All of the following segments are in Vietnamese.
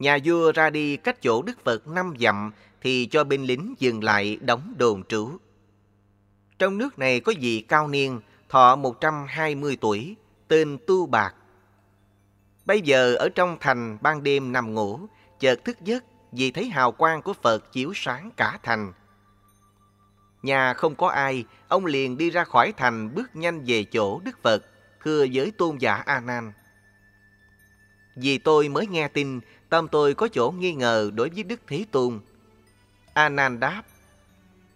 Nhà vua ra đi cách chỗ Đức Phật năm dặm thì cho binh lính dừng lại đóng đồn trú. Trong nước này có vị cao niên, thọ 120 tuổi, tên Tu Bạc. Bây giờ ở trong thành ban đêm nằm ngủ, chợt thức giấc vì thấy hào quang của Phật chiếu sáng cả thành. Nhà không có ai, ông liền đi ra khỏi thành bước nhanh về chỗ Đức Phật, thưa với tôn giả A Nan. Vì tôi mới nghe tin, tâm tôi có chỗ nghi ngờ đối với Đức Thế Tôn. A Nan đáp: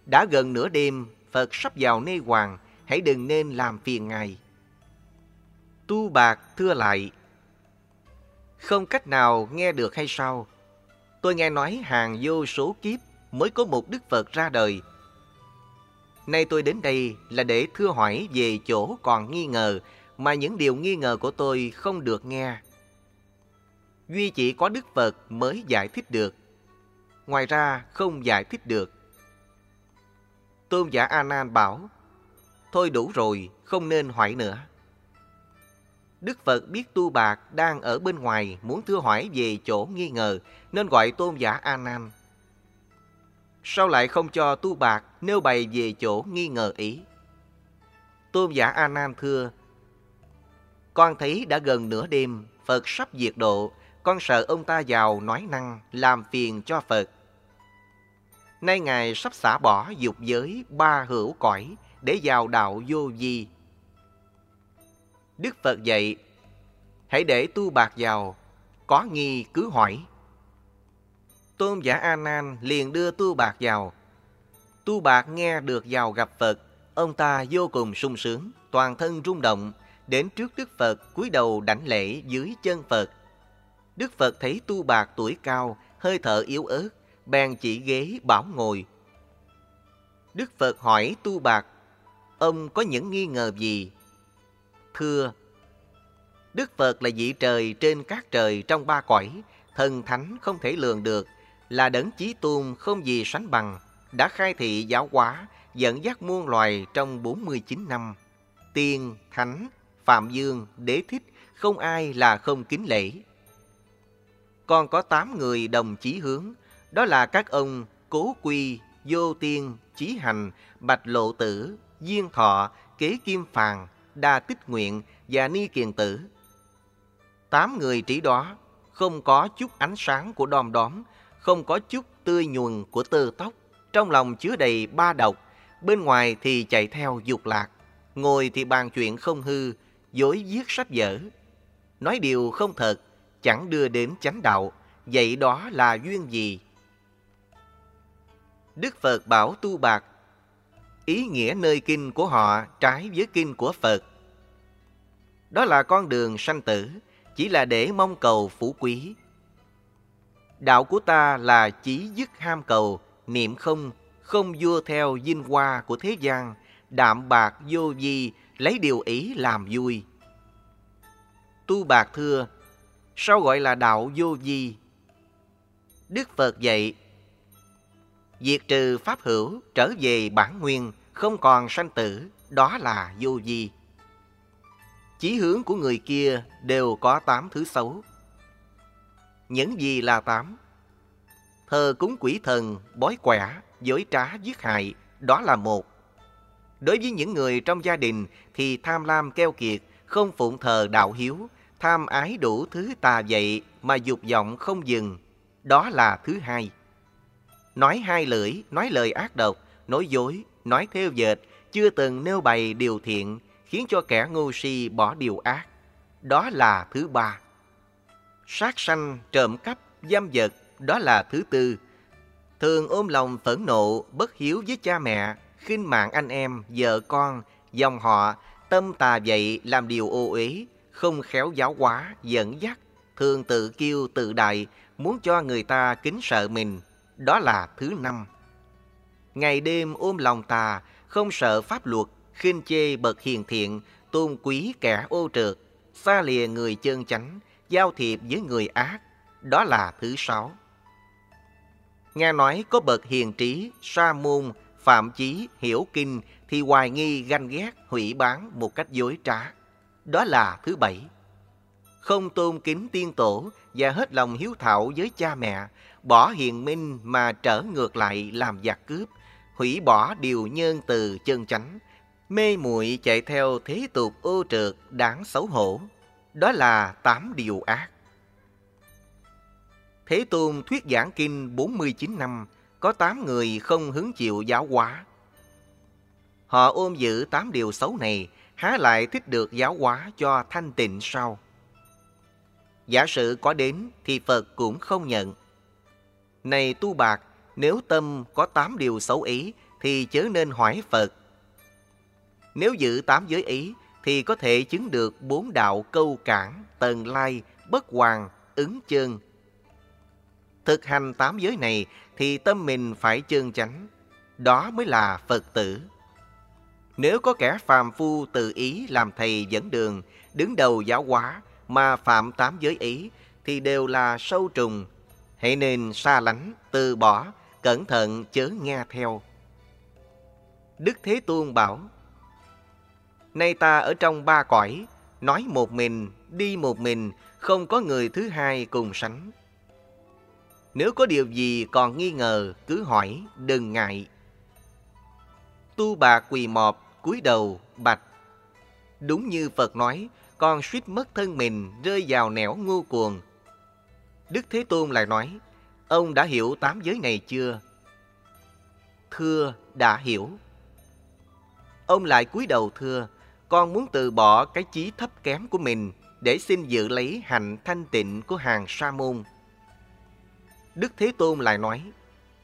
Đã gần nửa đêm, Phật sắp vào nê hoàng, hãy đừng nên làm phiền Ngài. Tu Bạc thưa lại: Không cách nào nghe được hay sao? Tôi nghe nói hàng vô số kiếp mới có một Đức Phật ra đời. Nay tôi đến đây là để thưa hỏi về chỗ còn nghi ngờ mà những điều nghi ngờ của tôi không được nghe. Duy chỉ có Đức Phật mới giải thích được. Ngoài ra không giải thích được. Tôn giả A Nan bảo: "Thôi đủ rồi, không nên hỏi nữa." Đức Phật biết Tu Bạc đang ở bên ngoài muốn thưa hỏi về chỗ nghi ngờ nên gọi tôn giả A Nan. Sao lại không cho Tu Bạc nêu bày về chỗ nghi ngờ ý? Tôn giả A Nan thưa: Con thấy đã gần nửa đêm, Phật sắp diệt độ, con sợ ông ta giàu nói năng làm phiền cho Phật. Nay Ngài sắp xả bỏ dục giới ba hữu cõi để vào đạo vô vi Đức Phật dạy, hãy để tu bạc vào, có nghi cứ hỏi. Tôn giả A Nan liền đưa tu bạc vào. Tu bạc nghe được vào gặp Phật, ông ta vô cùng sung sướng, toàn thân rung động, đến trước Đức Phật cúi đầu đảnh lễ dưới chân Phật. Đức Phật thấy tu bạc tuổi cao, hơi thở yếu ớt, bèn chỉ ghế bảo ngồi. Đức Phật hỏi tu bạc, ông có những nghi ngờ gì? Thưa, Đức Phật là vị trời trên các trời trong ba cõi, thần thánh không thể lường được, là đấng chí tôn không gì sánh bằng, đã khai thị giáo hóa, dẫn dắt muôn loài trong 49 năm. Tiên, Thánh, Phạm Dương, Đế Thích, không ai là không kính lễ. Còn có 8 người đồng chí hướng, đó là các ông Cố Quy, Vô Tiên, Chí Hành, Bạch Lộ Tử, Diên Thọ, Kế Kim Phàn, Đa Tích Nguyện và Ni Kiền Tử. Tám người trí đó không có chút ánh sáng của đom đóm, không có chút tươi nhuần của tơ tóc, trong lòng chứa đầy ba độc, bên ngoài thì chạy theo dục lạc, ngồi thì bàn chuyện không hư, dối viết sách vở. Nói điều không thật, chẳng đưa đến chánh đạo, vậy đó là duyên gì? Đức Phật bảo tu bạc, ý nghĩa nơi kinh của họ trái với kinh của Phật. Đó là con đường sanh tử, chỉ là để mong cầu phú quý. Đạo của ta là chỉ dứt ham cầu, niệm không, không vua theo vinh hoa của thế gian, đạm bạc vô vi, lấy điều ý làm vui. Tu Bạc thưa, sao gọi là đạo vô vi? Đức Phật dạy, diệt trừ pháp hữu trở về bản nguyên, không còn sanh tử, đó là vô vi. Chí hướng của người kia đều có tám thứ xấu. Những gì là tám? Thờ cúng quỷ thần, bói quẻ, dối trá, giết hại, đó là một. Đối với những người trong gia đình thì tham lam keo kiệt, không phụng thờ đạo hiếu, tham ái đủ thứ tà dậy mà dục vọng không dừng, đó là thứ hai. Nói hai lưỡi, nói lời ác độc, nói dối, nói theo dệt, chưa từng nêu bày điều thiện, khiến cho kẻ ngu si bỏ điều ác. Đó là thứ ba. Sát sanh, trộm cắp, giam vật, đó là thứ tư. Thường ôm lòng phẫn nộ, bất hiếu với cha mẹ, khinh mạng anh em, vợ con, dòng họ, tâm tà dậy làm điều ô uế, không khéo giáo hóa, dẫn dắt, thường tự kiêu tự đại, muốn cho người ta kính sợ mình. Đó là thứ năm. Ngày đêm ôm lòng tà, không sợ pháp luật, khinh chê bậc hiền thiện, tôn quý kẻ ô trượt, xa lìa người chân chánh, giao thiệp với người ác. Đó là thứ sáu. Nghe nói có bậc hiền trí, sa môn, phạm chí, hiểu kinh thì hoài nghi ganh ghét, hủy bán một cách dối trá. Đó là thứ bảy. không tôn kính tiên tổ và hết lòng hiếu thảo với cha mẹ, bỏ hiền minh mà trở ngược lại làm giặc cướp, hủy bỏ điều nhân từ chân chánh, mê muội chạy theo thế tục ô trượt đáng xấu hổ. Đó là tám điều ác. Thế Tôn thuyết giảng kinh 49 năm, có 8 người không hứng chịu giáo hóa. Họ ôm giữ 8 điều xấu này, há lại thích được giáo hóa cho thanh tịnh sau Giả sử có đến thì Phật cũng không nhận. Này tu bạc, nếu tâm có tám điều xấu ý thì chớ nên hỏi Phật. Nếu giữ tám giới ý thì có thể chứng được bốn đạo câu cản, tần lai, bất hoàng, ứng chân. Thực hành tám giới này thì tâm mình phải chân chánh. Đó mới là Phật tử. Nếu có kẻ phàm phu tự ý làm thầy dẫn đường, đứng đầu giáo hóa mà phạm tám giới ý thì đều là sâu trùng. Hãy nên xa lánh, từ bỏ, cẩn thận chớ nghe theo. Đức Thế Tôn bảo, Nay ta ở trong ba cõi, nói một mình, đi một mình, không có người thứ hai cùng sánh. Nếu có điều gì còn nghi ngờ, cứ hỏi, đừng ngại. Tu bà quỳ mọp, cúi đầu, bạch. Đúng như Phật nói, con suýt mất thân mình rơi vào nẻo ngu cuồng. Đức Thế Tôn lại nói, ông đã hiểu tám giới này chưa? Thưa, đã hiểu. Ông lại cúi đầu thưa, con muốn từ bỏ cái chí thấp kém của mình để xin dự lấy hạnh thanh tịnh của hàng sa môn. Đức Thế Tôn lại nói,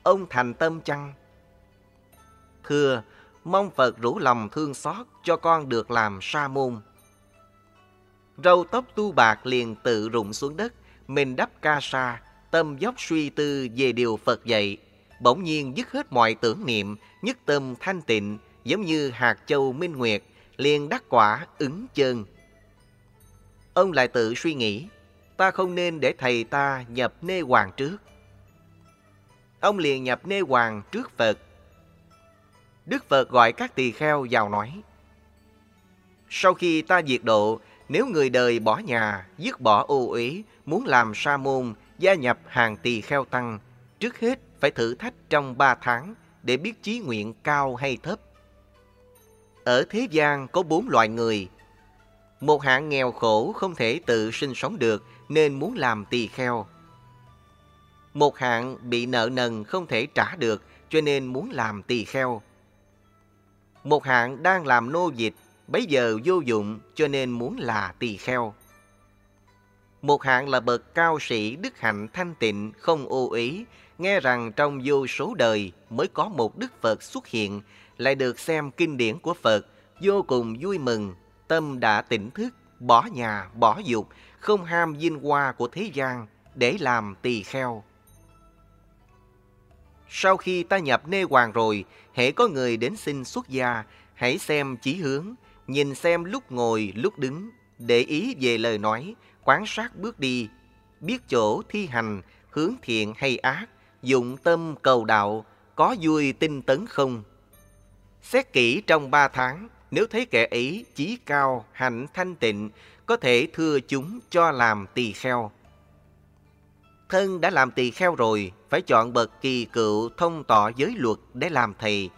ông thành tâm chăng? Thưa, mong Phật rủ lòng thương xót cho con được làm sa môn. Râu tóc tu bạc liền tự rụng xuống đất, mình đắp ca sa, tâm dốc suy tư về điều Phật dạy, bỗng nhiên dứt hết mọi tưởng niệm, nhất tâm thanh tịnh, giống như hạt châu minh nguyệt, liền đắc quả ứng chân. Ông lại tự suy nghĩ, ta không nên để thầy ta nhập nê hoàng trước. Ông liền nhập nê hoàng trước Phật. Đức Phật gọi các tỳ kheo vào nói, Sau khi ta diệt độ, nếu người đời bỏ nhà, dứt bỏ ô uế, muốn làm sa môn, gia nhập hàng tỳ kheo tăng, trước hết phải thử thách trong ba tháng để biết chí nguyện cao hay thấp. Ở thế gian có bốn loại người. Một hạng nghèo khổ không thể tự sinh sống được nên muốn làm tỳ kheo. Một hạng bị nợ nần không thể trả được cho nên muốn làm tỳ kheo. Một hạng đang làm nô dịch, bấy giờ vô dụng cho nên muốn là tỳ kheo. Một hạng là bậc cao sĩ đức hạnh thanh tịnh, không ô ý, nghe rằng trong vô số đời mới có một Đức Phật xuất hiện lại được xem kinh điển của Phật, vô cùng vui mừng, tâm đã tỉnh thức, bỏ nhà, bỏ dục, không ham vinh hoa của thế gian để làm tỳ kheo. Sau khi ta nhập nê hoàng rồi, hễ có người đến xin xuất gia, hãy xem chỉ hướng, nhìn xem lúc ngồi, lúc đứng, để ý về lời nói, quan sát bước đi, biết chỗ thi hành, hướng thiện hay ác, dụng tâm cầu đạo, có vui tinh tấn không, Xét kỹ trong ba tháng, nếu thấy kẻ ấy chí cao, hạnh thanh tịnh, có thể thưa chúng cho làm tỳ kheo. Thân đã làm tỳ kheo rồi, phải chọn bậc kỳ cựu thông tỏ giới luật để làm thầy.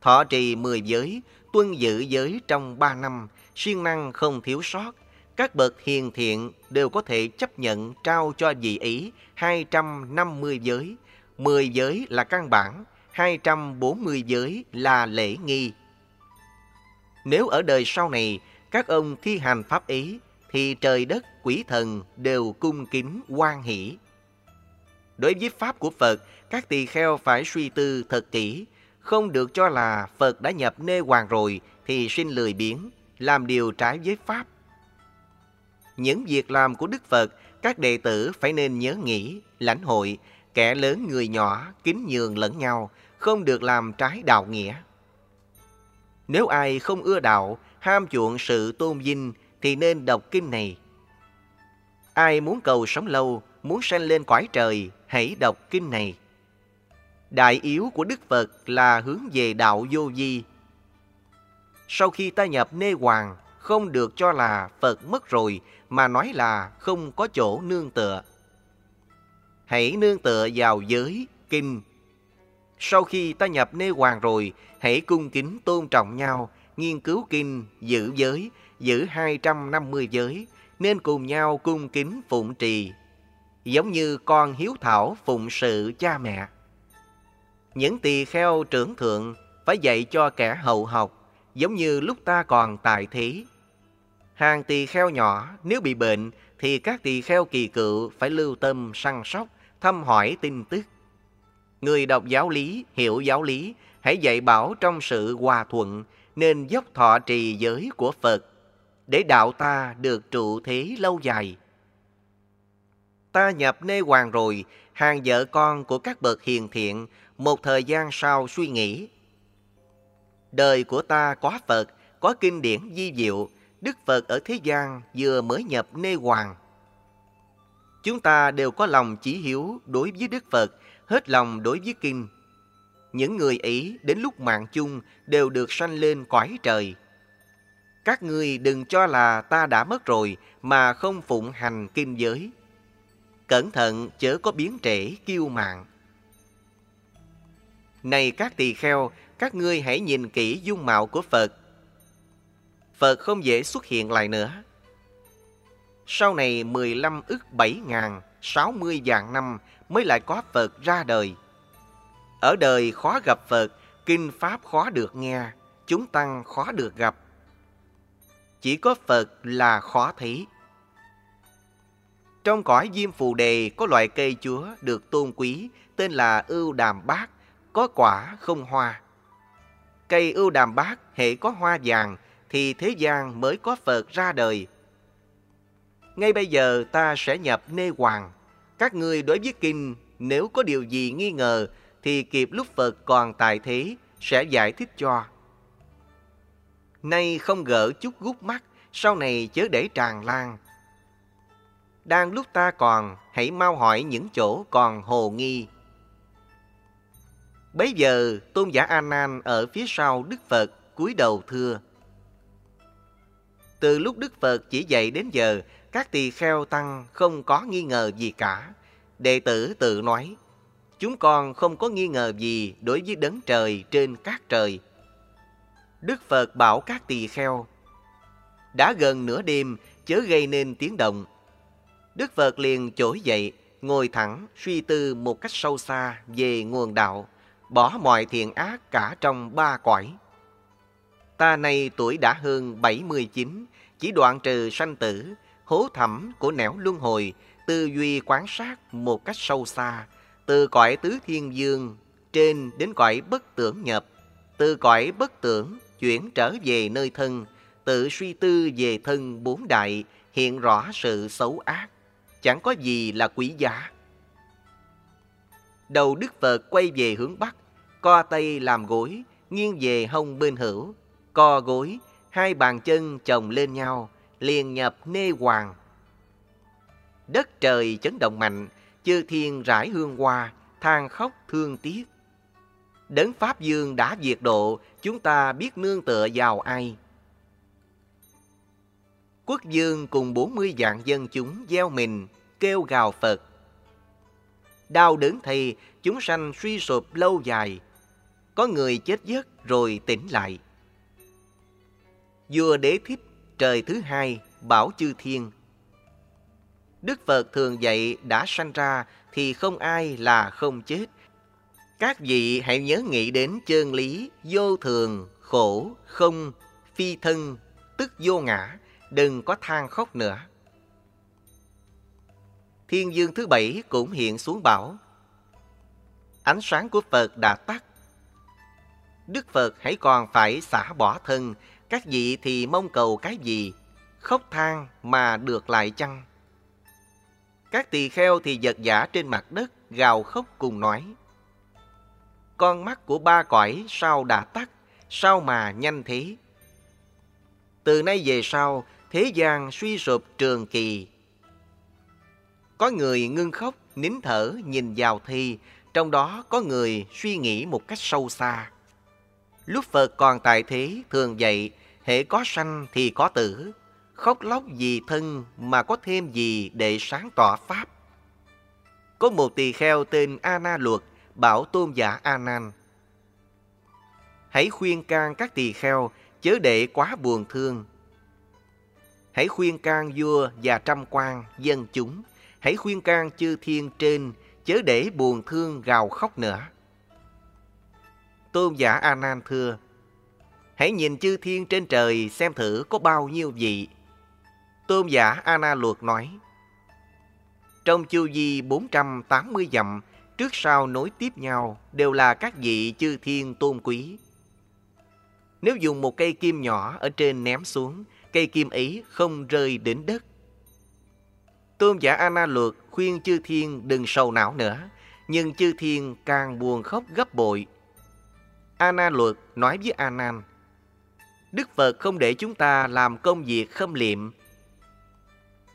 Thọ trì mười giới, tuân giữ giới trong ba năm, siêng năng không thiếu sót. Các bậc hiền thiện đều có thể chấp nhận trao cho vị ý 250 giới. 10 giới là căn bản, 240 giới là lễ nghi. Nếu ở đời sau này các ông thi hành pháp ý thì trời đất quỷ thần đều cung kính quan hỷ. Đối với pháp của Phật, các tỳ kheo phải suy tư thật kỹ, không được cho là Phật đã nhập nê hoàng rồi thì xin lười biếng, làm điều trái với pháp. Những việc làm của Đức Phật, các đệ tử phải nên nhớ nghĩ, lãnh hội, kẻ lớn người nhỏ kính nhường lẫn nhau, không được làm trái đạo nghĩa. Nếu ai không ưa đạo, ham chuộng sự tôn vinh thì nên đọc kinh này. Ai muốn cầu sống lâu, muốn sanh lên cõi trời, hãy đọc kinh này. Đại yếu của Đức Phật là hướng về đạo vô vi. Sau khi ta nhập nê hoàng, không được cho là Phật mất rồi, mà nói là không có chỗ nương tựa. Hãy nương tựa vào giới, kinh. Sau khi ta nhập nê hoàng rồi, hãy cung kính tôn trọng nhau, nghiên cứu kinh, giữ giới, giữ 250 giới, nên cùng nhau cung kính phụng trì, giống như con hiếu thảo phụng sự cha mẹ. Những tỳ kheo trưởng thượng phải dạy cho kẻ hậu học, giống như lúc ta còn tại thế. Hàng tỳ kheo nhỏ nếu bị bệnh thì các tỳ kheo kỳ cựu phải lưu tâm săn sóc, thăm hỏi tin tức. Người đọc giáo lý, hiểu giáo lý, hãy dạy bảo trong sự hòa thuận, nên dốc thọ trì giới của Phật, để đạo ta được trụ thế lâu dài. Ta nhập nê hoàng rồi, hàng vợ con của các bậc hiền thiện, một thời gian sau suy nghĩ. Đời của ta có Phật, có kinh điển di diệu, Đức Phật ở thế gian vừa mới nhập nê hoàng. Chúng ta đều có lòng chỉ hiếu đối với Đức Phật, hết lòng đối với kinh. Những người ấy đến lúc mạng chung đều được sanh lên cõi trời. Các ngươi đừng cho là ta đã mất rồi mà không phụng hành kinh giới. Cẩn thận chớ có biến trễ kiêu mạng. Này các tỳ kheo, các ngươi hãy nhìn kỹ dung mạo của Phật. Phật không dễ xuất hiện lại nữa. Sau này 15 ức 7 ngàn, 60 vạn năm mới lại có Phật ra đời. Ở đời khó gặp Phật, kinh Pháp khó được nghe, chúng tăng khó được gặp. Chỉ có Phật là khó thấy. Trong cõi diêm phù đề có loại cây chúa được tôn quý tên là ưu đàm bát, có quả không hoa. Cây ưu đàm bát hệ có hoa vàng thì thế gian mới có Phật ra đời. Ngay bây giờ ta sẽ nhập nê hoàng. Các ngươi đối với kinh nếu có điều gì nghi ngờ thì kịp lúc Phật còn tại thế sẽ giải thích cho. Nay không gỡ chút gút mắt, sau này chớ để tràn lan. Đang lúc ta còn, hãy mau hỏi những chỗ còn hồ nghi. Bấy giờ, tôn giả A Nan ở phía sau Đức Phật cúi đầu thưa: Từ lúc Đức Phật chỉ dạy đến giờ, các tỳ kheo tăng không có nghi ngờ gì cả. Đệ tử tự nói: Chúng con không có nghi ngờ gì đối với đấng trời trên các trời. Đức Phật bảo các tỳ kheo: Đã gần nửa đêm, chớ gây nên tiếng động. Đức Phật liền trỗi dậy, ngồi thẳng, suy tư một cách sâu xa về nguồn đạo, bỏ mọi thiện ác cả trong ba cõi. Ta nay tuổi đã hơn 79, chỉ đoạn trừ sanh tử, hố thẳm của nẻo luân hồi, tư duy quán sát một cách sâu xa, từ cõi tứ thiên dương trên đến cõi bất tưởng nhập, từ cõi bất tưởng chuyển trở về nơi thân, tự suy tư về thân bốn đại, hiện rõ sự xấu ác, chẳng có gì là quý giá. Đầu Đức Phật quay về hướng Bắc, co tay làm gối, nghiêng về hông bên hữu, co gối, hai bàn chân chồng lên nhau, liền nhập nê hoàng. Đất trời chấn động mạnh, chư thiên rải hương hoa, than khóc thương tiếc. Đấng Pháp Dương đã diệt độ, chúng ta biết nương tựa vào ai. Quốc dương cùng 40 vạn dân chúng gieo mình, kêu gào Phật. Đau đớn thì chúng sanh suy sụp lâu dài. Có người chết giấc rồi tỉnh lại. Vua đế thích trời thứ hai bảo chư thiên. Đức Phật thường dạy đã sanh ra thì không ai là không chết. Các vị hãy nhớ nghĩ đến chân lý vô thường, khổ, không, phi thân, tức vô ngã, đừng có than khóc nữa. Thiên dương thứ bảy cũng hiện xuống bảo. Ánh sáng của Phật đã tắt. Đức Phật hãy còn phải xả bỏ thân, các vị thì mong cầu cái gì? Khóc than mà được lại chăng? Các tỳ kheo thì giật giả trên mặt đất, gào khóc cùng nói. Con mắt của ba cõi sao đã tắt, sao mà nhanh thế? Từ nay về sau, thế gian suy sụp trường kỳ. Có người ngưng khóc, nín thở nhìn vào thi, trong đó có người suy nghĩ một cách sâu xa. Lúc Phật còn tại thế thường dạy, hệ có sanh thì có tử, khóc lóc vì thân mà có thêm gì để sáng tỏ Pháp. Có một tỳ kheo tên A Na Luật bảo tôn giả A Nan. Hãy khuyên can các tỳ kheo chớ để quá buồn thương. Hãy khuyên can vua và trăm quan, dân chúng. Hãy khuyên can chư thiên trên chớ để buồn thương gào khóc nữa. Tôn giả A Nan thưa: Hãy nhìn chư thiên trên trời xem thử có bao nhiêu vị. Tôn giả A Na Luật nói: Trong chu vi 480 dặm, trước sau nối tiếp nhau đều là các vị chư thiên tôn quý. Nếu dùng một cây kim nhỏ ở trên ném xuống, cây kim ấy không rơi đến đất. Tôn giả Anna Luật khuyên chư thiên đừng sầu não nữa, nhưng chư thiên càng buồn khóc gấp bội. Anna Luật nói với A Nan: Đức Phật không để chúng ta làm công việc khâm liệm.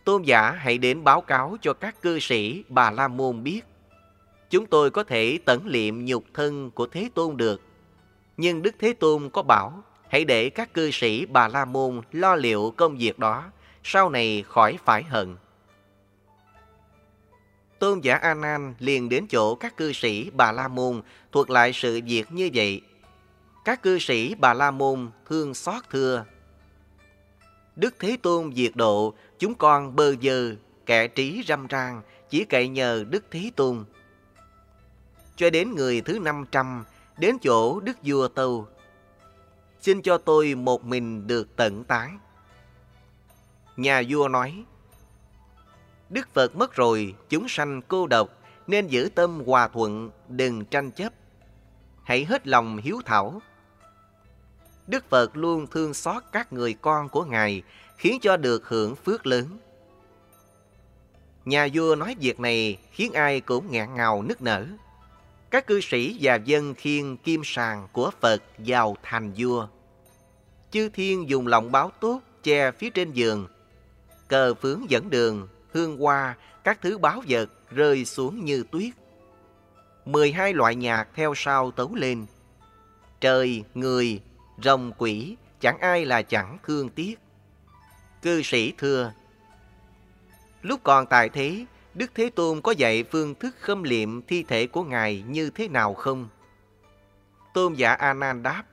Tôn giả hãy đến báo cáo cho các cư sĩ Bà La Môn biết. Chúng tôi có thể tẩn liệm nhục thân của Thế Tôn được. Nhưng Đức Thế Tôn có bảo, hãy để các cư sĩ Bà La Môn lo liệu công việc đó, sau này khỏi phải hận. Tôn giả A Nan liền đến chỗ các cư sĩ Bà La Môn thuật lại sự việc như vậy các cư sĩ Bà La Môn thương xót thưa. Đức Thế Tôn diệt độ, chúng con bơ dơ, kẻ trí râm ran, chỉ cậy nhờ Đức Thế Tôn. Cho đến người thứ 500, đến chỗ Đức Vua Tâu. Xin cho tôi một mình được tận tán. Nhà vua nói, Đức Phật mất rồi, chúng sanh cô độc, nên giữ tâm hòa thuận, đừng tranh chấp. Hãy hết lòng hiếu thảo, Đức Phật luôn thương xót các người con của Ngài, khiến cho được hưởng phước lớn. Nhà vua nói việc này khiến ai cũng ngạn ngào nức nở. Các cư sĩ và dân khiên kim sàng của Phật vào thành vua. Chư thiên dùng lòng báo tốt che phía trên giường. Cờ phướng dẫn đường, hương hoa, các thứ báo vật rơi xuống như tuyết. mười hai loại nhạc theo sau tấu lên. Trời, người, rồng quỷ, chẳng ai là chẳng thương tiếc. Cư sĩ thưa, lúc còn tại thế, Đức Thế Tôn có dạy phương thức khâm liệm thi thể của Ngài như thế nào không? Tôn giả A Nan đáp,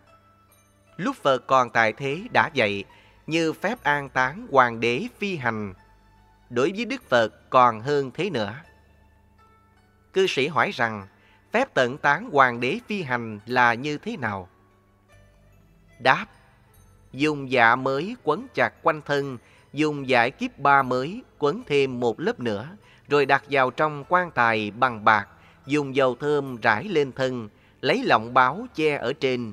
lúc Phật còn tại thế đã dạy như phép an táng hoàng đế phi hành. Đối với Đức Phật còn hơn thế nữa. Cư sĩ hỏi rằng, phép tận tán hoàng đế phi hành là như thế nào? Đáp Dùng dạ mới quấn chặt quanh thân, dùng giải kiếp ba mới quấn thêm một lớp nữa, rồi đặt vào trong quan tài bằng bạc, dùng dầu thơm rải lên thân, lấy lọng báo che ở trên.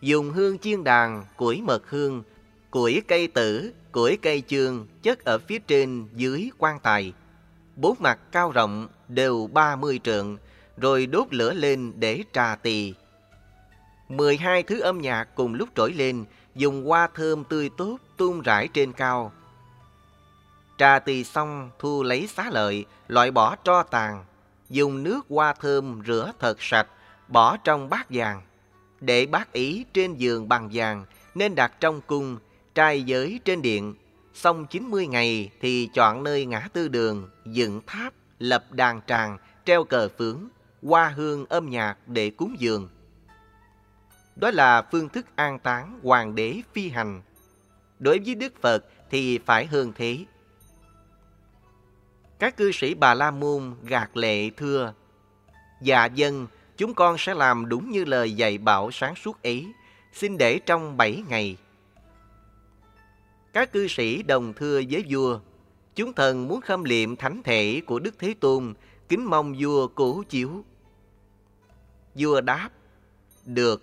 Dùng hương chiên đàn, củi mật hương, củi cây tử, củi cây chương chất ở phía trên dưới quan tài. Bốn mặt cao rộng đều ba mươi trượng, rồi đốt lửa lên để trà tỳ 12 thứ âm nhạc cùng lúc trỗi lên, dùng hoa thơm tươi tốt tung rải trên cao. Trà tỳ xong thu lấy xá lợi, loại bỏ tro tàn, dùng nước hoa thơm rửa thật sạch, bỏ trong bát vàng. Để bác ý trên giường bằng vàng, nên đặt trong cung, trai giới trên điện. Xong 90 ngày thì chọn nơi ngã tư đường, dựng tháp, lập đàn tràng, treo cờ phướng, hoa hương âm nhạc để cúng dường. Đó là phương thức an táng hoàng đế phi hành. Đối với Đức Phật thì phải hơn thế. Các cư sĩ Bà La Môn gạt lệ thưa, Dạ dân, chúng con sẽ làm đúng như lời dạy bảo sáng suốt ấy, xin để trong bảy ngày. Các cư sĩ đồng thưa với vua, chúng thần muốn khâm liệm thánh thể của Đức Thế Tôn, kính mong vua cố chiếu. Vua đáp, được,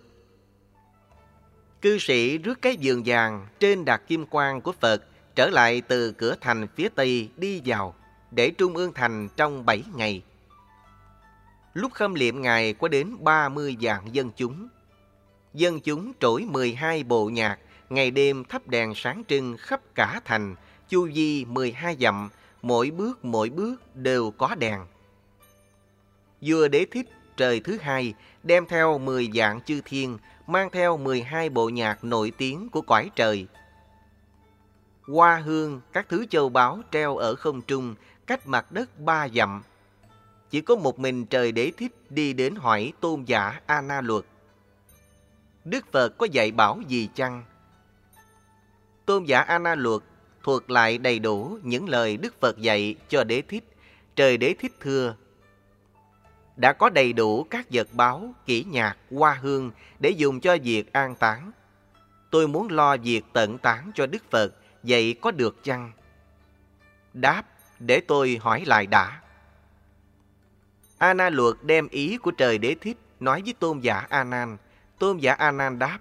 Cư sĩ rước cái giường vàng trên đạt kim quang của Phật trở lại từ cửa thành phía Tây đi vào để trung ương thành trong 7 ngày. Lúc khâm liệm Ngài có đến 30 vạn dân chúng. Dân chúng trỗi 12 bộ nhạc, ngày đêm thắp đèn sáng trưng khắp cả thành, chu vi 12 dặm, mỗi bước mỗi bước đều có đèn. Vua đế thích trời thứ hai, đem theo 10 dạng chư thiên, mang theo 12 bộ nhạc nổi tiếng của cõi trời. Hoa hương, các thứ châu báu treo ở không trung, cách mặt đất ba dặm. Chỉ có một mình trời đế thích đi đến hỏi tôn giả A Na Luật. Đức Phật có dạy bảo gì chăng? Tôn giả A Na Luật thuật lại đầy đủ những lời Đức Phật dạy cho đế thích. Trời đế thích thưa, đã có đầy đủ các vật báo, kỹ nhạc, hoa hương để dùng cho việc an táng. Tôi muốn lo việc tận tán cho Đức Phật, vậy có được chăng? Đáp, để tôi hỏi lại đã. A Na Luật đem ý của trời đế thích nói với tôn giả A Nan. Tôn giả A Nan đáp: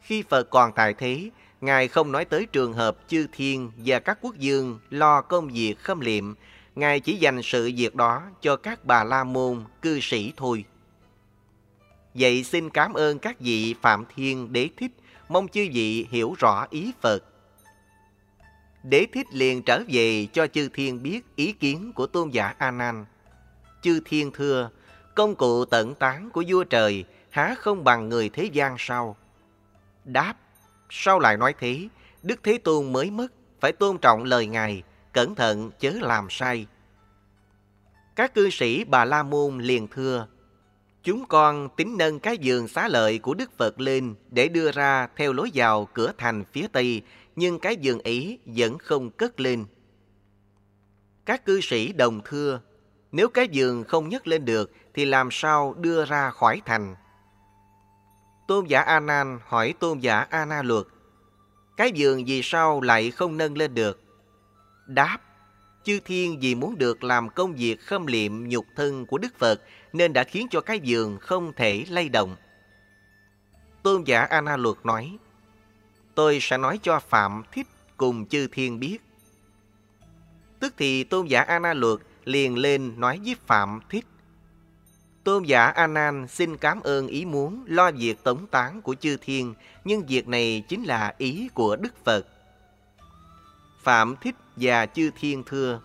Khi Phật còn tại thế, ngài không nói tới trường hợp chư thiên và các quốc dương lo công việc khâm liệm, ngài chỉ dành sự việc đó cho các bà la môn cư sĩ thôi. Vậy xin cảm ơn các vị Phạm Thiên Đế Thích, mong chư vị hiểu rõ ý Phật. Đế Thích liền trở về cho chư thiên biết ý kiến của tôn giả A Nan chư thiên thưa, công cụ tận tán của vua trời há không bằng người thế gian sao? Đáp, sao lại nói thế? Đức Thế Tôn mới mất, phải tôn trọng lời Ngài, cẩn thận chớ làm sai. Các cư sĩ Bà La Môn liền thưa, Chúng con tính nâng cái giường xá lợi của Đức Phật lên để đưa ra theo lối vào cửa thành phía Tây, nhưng cái giường ấy vẫn không cất lên. Các cư sĩ đồng thưa, nếu cái giường không nhấc lên được thì làm sao đưa ra khỏi thành? Tôn giả A Nan hỏi tôn giả A Na Luật, cái giường vì sao lại không nâng lên được? Đáp, chư thiên vì muốn được làm công việc khâm liệm nhục thân của Đức Phật nên đã khiến cho cái giường không thể lay động. Tôn giả A Na Luật nói, tôi sẽ nói cho Phạm Thích cùng chư thiên biết. Tức thì tôn giả A Na Luật liền lên nói với Phạm Thích. Tôn giả A Nan xin cảm ơn ý muốn lo việc tống tán của chư thiên, nhưng việc này chính là ý của Đức Phật. Phạm Thích và chư thiên thưa,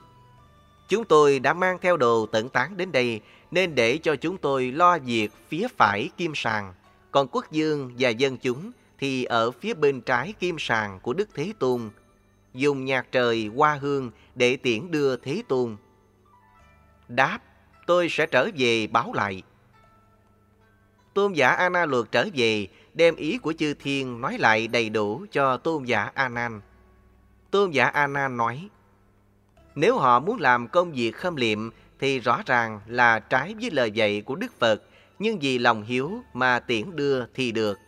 chúng tôi đã mang theo đồ tận tán đến đây, nên để cho chúng tôi lo việc phía phải kim sàng, còn quốc dương và dân chúng thì ở phía bên trái kim sàng của Đức Thế Tôn, dùng nhạc trời hoa hương để tiễn đưa Thế Tôn. Đáp, tôi sẽ trở về báo lại. Tôn giả A Na Luật trở về, đem ý của chư thiên nói lại đầy đủ cho tôn giả A Nan. Tôn giả A Nan nói: Nếu họ muốn làm công việc khâm liệm thì rõ ràng là trái với lời dạy của Đức Phật, nhưng vì lòng hiếu mà tiễn đưa thì được.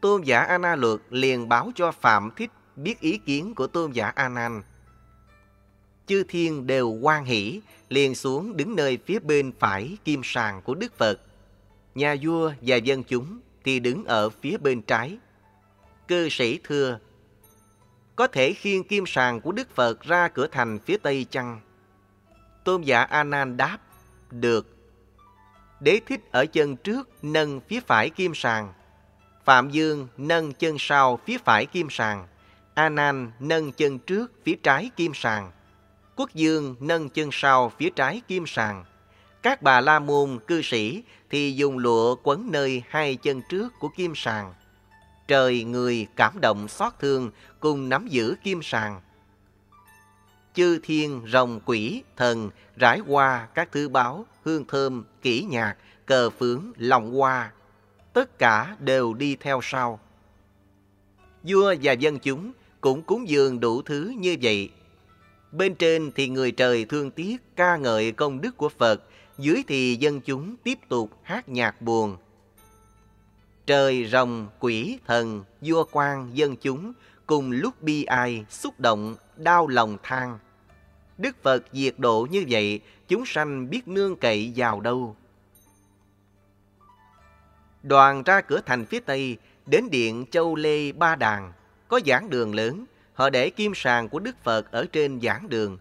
Tôn giả A Na liền báo cho Phạm Thích biết ý kiến của tôn giả A Nan chư thiên đều quan hỷ, liền xuống đứng nơi phía bên phải kim sàng của Đức Phật. Nhà vua và dân chúng thì đứng ở phía bên trái. Cư sĩ thưa, có thể khiêng kim sàng của Đức Phật ra cửa thành phía tây chăng? Tôn giả A Nan đáp, được. Đế thích ở chân trước nâng phía phải kim sàng. Phạm Dương nâng chân sau phía phải kim sàng. A Nan nâng chân trước phía trái kim sàng. Quốc dương nâng chân sau phía trái kim sàng. Các bà la môn cư sĩ thì dùng lụa quấn nơi hai chân trước của kim sàng. Trời người cảm động xót thương cùng nắm giữ kim sàng. Chư thiên, rồng quỷ, thần, rải hoa, các thứ báo, hương thơm, kỹ nhạc, cờ phướng, lòng hoa. Tất cả đều đi theo sau. Vua và dân chúng cũng cúng dường đủ thứ như vậy Bên trên thì người trời thương tiếc ca ngợi công đức của Phật, dưới thì dân chúng tiếp tục hát nhạc buồn. Trời rồng, quỷ, thần, vua quan, dân chúng cùng lúc bi ai, xúc động, đau lòng than. Đức Phật diệt độ như vậy, chúng sanh biết nương cậy vào đâu. Đoàn ra cửa thành phía Tây, đến điện Châu Lê Ba Đàn, có giảng đường lớn, Họ để kim sàng của Đức Phật ở trên giảng đường.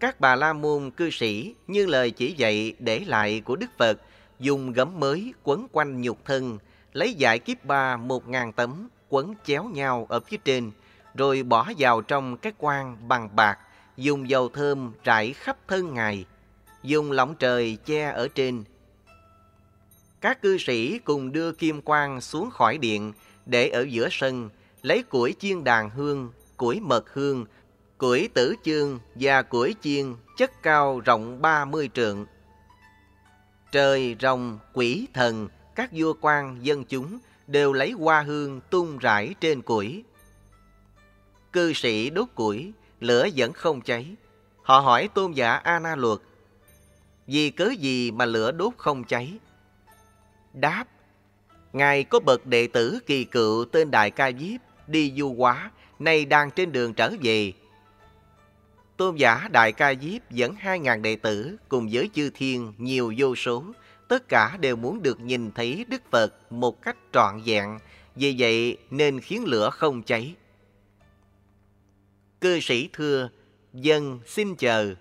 Các bà la môn cư sĩ như lời chỉ dạy để lại của Đức Phật dùng gấm mới quấn quanh nhục thân, lấy dải kiếp ba một ngàn tấm quấn chéo nhau ở phía trên, rồi bỏ vào trong cái quan bằng bạc, dùng dầu thơm rải khắp thân Ngài. dùng lọng trời che ở trên. Các cư sĩ cùng đưa kim quang xuống khỏi điện để ở giữa sân, lấy củi chiên đàn hương, củi mật hương, củi tử chương và củi chiên chất cao rộng 30 trượng. Trời, rồng, quỷ, thần, các vua quan, dân chúng đều lấy hoa hương tung rải trên củi. Cư sĩ đốt củi, lửa vẫn không cháy. Họ hỏi tôn giả A-na luật, vì cớ gì mà lửa đốt không cháy? Đáp, Ngài có bậc đệ tử kỳ cựu tên Đại Ca Diếp đi du quá nay đang trên đường trở về. Tôn giả Đại Ca Diếp dẫn hai ngàn đệ tử cùng với chư thiên nhiều vô số, tất cả đều muốn được nhìn thấy Đức Phật một cách trọn vẹn, vì vậy nên khiến lửa không cháy. Cư sĩ thưa, dân xin chờ